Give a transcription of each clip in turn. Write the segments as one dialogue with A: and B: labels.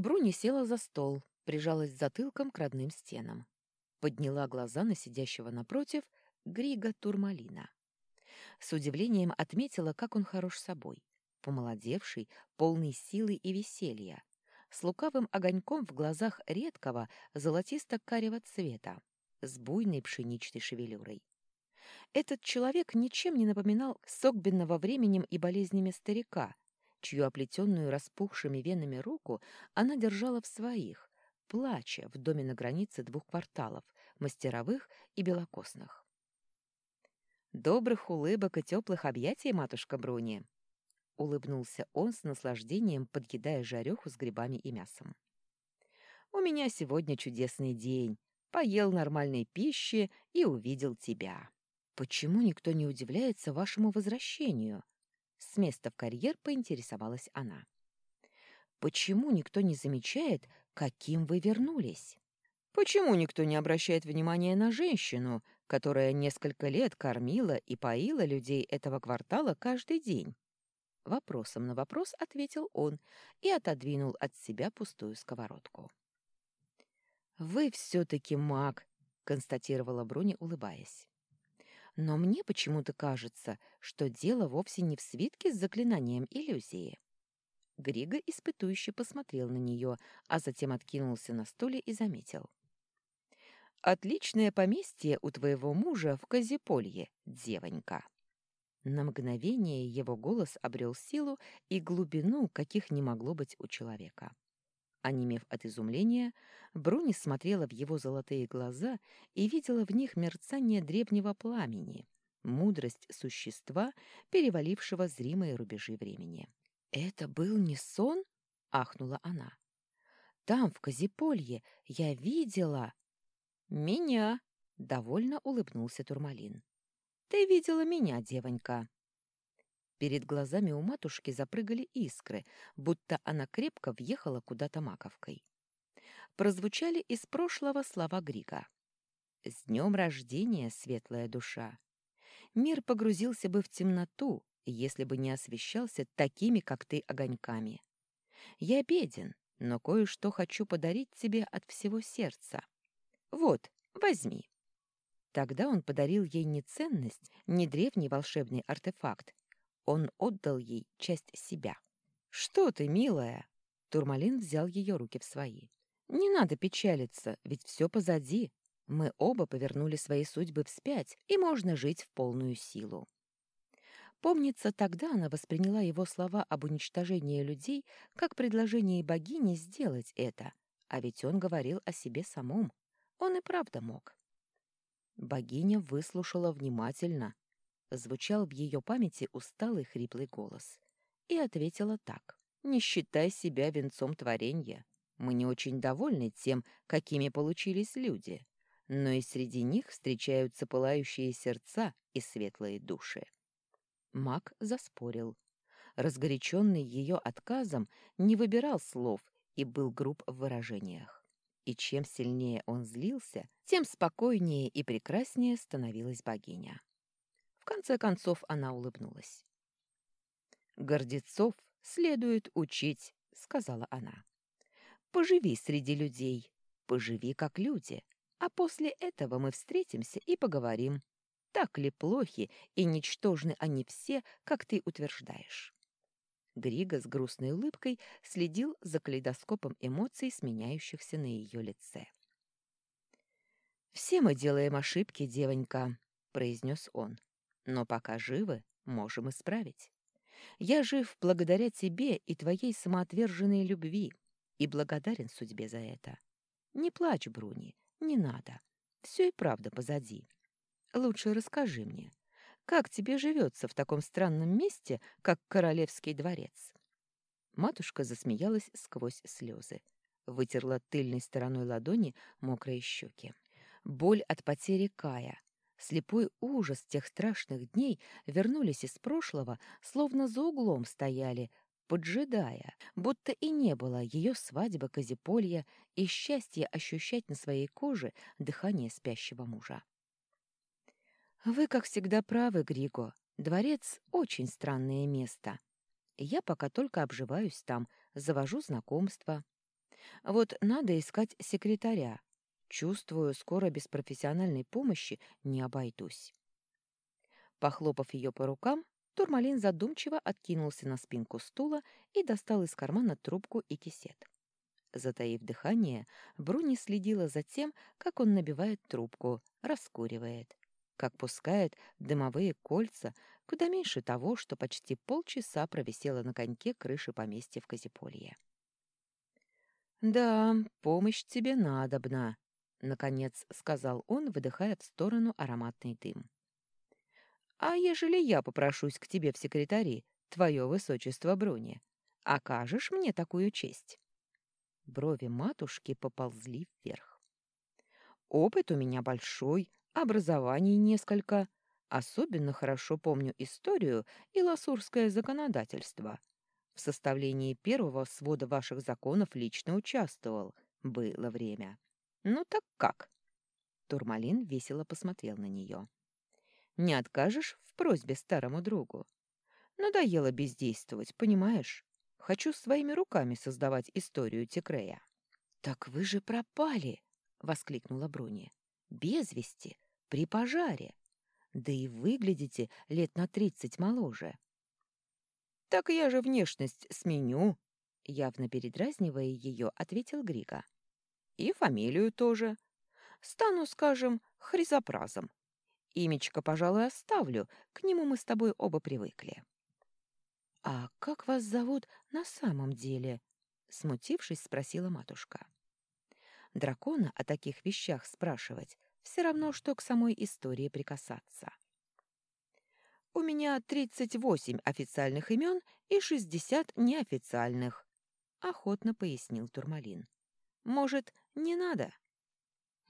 A: Бруни села за стол, прижалась затылком к родным стенам. Подняла глаза на сидящего напротив Грига Турмалина. С удивлением отметила, как он хорош собой. Помолодевший, полный силы и веселья, с лукавым огоньком в глазах редкого золотисто-карего цвета, с буйной пшеничной шевелюрой. Этот человек ничем не напоминал согбенного временем и болезнями старика, чью оплетенную распухшими венами руку она держала в своих, плача в доме на границе двух кварталов, мастеровых и белокосных. «Добрых улыбок и теплых объятий, матушка Бруни!» Улыбнулся он с наслаждением, подъедая жареху с грибами и мясом. «У меня сегодня чудесный день. Поел нормальной пищи и увидел тебя. Почему никто не удивляется вашему возвращению?» С места в карьер поинтересовалась она. «Почему никто не замечает, каким вы вернулись?» «Почему никто не обращает внимания на женщину, которая несколько лет кормила и поила людей этого квартала каждый день?» Вопросом на вопрос ответил он и отодвинул от себя пустую сковородку. «Вы все-таки маг», — констатировала Бруни, улыбаясь. «Но мне почему-то кажется, что дело вовсе не в свитке с заклинанием иллюзии». Григо испытующе посмотрел на нее, а затем откинулся на стуле и заметил. «Отличное поместье у твоего мужа в Казиполье, девонька». На мгновение его голос обрел силу и глубину, каких не могло быть у человека. Онемев от изумления, Бруни смотрела в его золотые глаза и видела в них мерцание древнего пламени, мудрость существа, перевалившего зримые рубежи времени. «Это был не сон?» — ахнула она. «Там, в Казиполье, я видела...» «Меня!» — довольно улыбнулся Турмалин. Ты видела меня, девонька. Перед глазами у матушки запрыгали искры, будто она крепко въехала куда-то маковкой. Прозвучали из прошлого слова Грига. «С днем рождения, светлая душа! Мир погрузился бы в темноту, если бы не освещался такими, как ты, огоньками. Я беден, но кое-что хочу подарить тебе от всего сердца. Вот, возьми». Тогда он подарил ей не ценность, не древний волшебный артефакт. Он отдал ей часть себя. «Что ты, милая?» Турмалин взял ее руки в свои. «Не надо печалиться, ведь все позади. Мы оба повернули свои судьбы вспять, и можно жить в полную силу». Помнится, тогда она восприняла его слова об уничтожении людей как предложение богини сделать это, а ведь он говорил о себе самом. Он и правда мог. Богиня выслушала внимательно. Звучал в ее памяти усталый хриплый голос. И ответила так. «Не считай себя венцом творения. Мы не очень довольны тем, какими получились люди. Но и среди них встречаются пылающие сердца и светлые души». Маг заспорил. Разгоряченный ее отказом, не выбирал слов и был груб в выражениях и чем сильнее он злился, тем спокойнее и прекраснее становилась богиня. Конце концов она улыбнулась. «Гордецов следует учить», — сказала она. «Поживи среди людей, поживи как люди, а после этого мы встретимся и поговорим, так ли плохи и ничтожны они все, как ты утверждаешь». Григо с грустной улыбкой следил за калейдоскопом эмоций, сменяющихся на ее лице. «Все мы делаем ошибки, девонька», — произнес он. «Но пока живы, можем исправить. Я жив благодаря тебе и твоей самоотверженной любви и благодарен судьбе за это. Не плачь, Бруни, не надо. Все и правда позади. Лучше расскажи мне, как тебе живется в таком странном месте, как Королевский дворец?» Матушка засмеялась сквозь слезы. Вытерла тыльной стороной ладони мокрые щеки. Боль от потери Кая, слепой ужас тех страшных дней вернулись из прошлого, словно за углом стояли, поджидая, будто и не было ее свадьбы Казиполья и счастья ощущать на своей коже дыхание спящего мужа. «Вы, как всегда, правы, Григо. Дворец — очень странное место. Я пока только обживаюсь там, завожу знакомства. Вот надо искать секретаря. Чувствую, скоро без профессиональной помощи не обойдусь. Похлопав ее по рукам, Турмалин задумчиво откинулся на спинку стула и достал из кармана трубку и кисет. Затаив дыхание, Бруни следила за тем, как он набивает трубку, раскуривает, как пускает дымовые кольца куда меньше того, что почти полчаса провисело на коньке крыши поместья в Казиполье. «Да, помощь тебе надобна», — наконец сказал он, выдыхая в сторону ароматный дым. «А ежели я попрошусь к тебе в секретари, твое высочество Бруни, окажешь мне такую честь?» Брови матушки поползли вверх. «Опыт у меня большой, образований несколько. Особенно хорошо помню историю и ласурское законодательство. В составлении первого свода ваших законов лично участвовал. Было время. Ну так как? Турмалин весело посмотрел на нее. Не откажешь в просьбе старому другу? Надоело бездействовать, понимаешь? Хочу своими руками создавать историю Текрея. «Так вы же пропали!» — воскликнула Бруни. «Без вести, при пожаре. Да и выглядите лет на тридцать моложе». «Так я же внешность сменю», — явно передразнивая ее, ответил Грига. «И фамилию тоже. Стану, скажем, хризопразом. Имечко, пожалуй, оставлю, к нему мы с тобой оба привыкли». «А как вас зовут на самом деле?» — смутившись, спросила матушка. Дракона о таких вещах спрашивать все равно, что к самой истории прикасаться. У меня 38 официальных имен и 60 неофициальных, — охотно пояснил Турмалин. Может, не надо?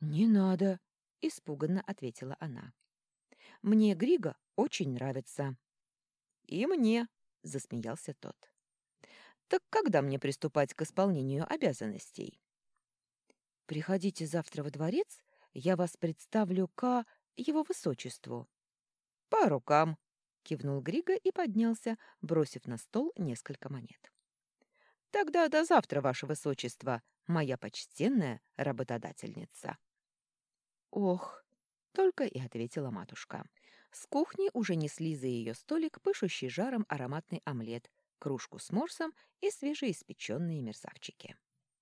A: Не надо, — испуганно ответила она. Мне Грига очень нравится. И мне, — засмеялся тот. Так когда мне приступать к исполнению обязанностей? Приходите завтра во дворец, я вас представлю к его высочеству. По рукам, кивнул Григо и поднялся, бросив на стол несколько монет. Тогда до завтра, ваше высочество, моя почтенная работодательница. Ох, только и ответила матушка. С кухни уже несли за ее столик пышущий жаром ароматный омлет, кружку с морсом и свежеиспеченные мерзавчики.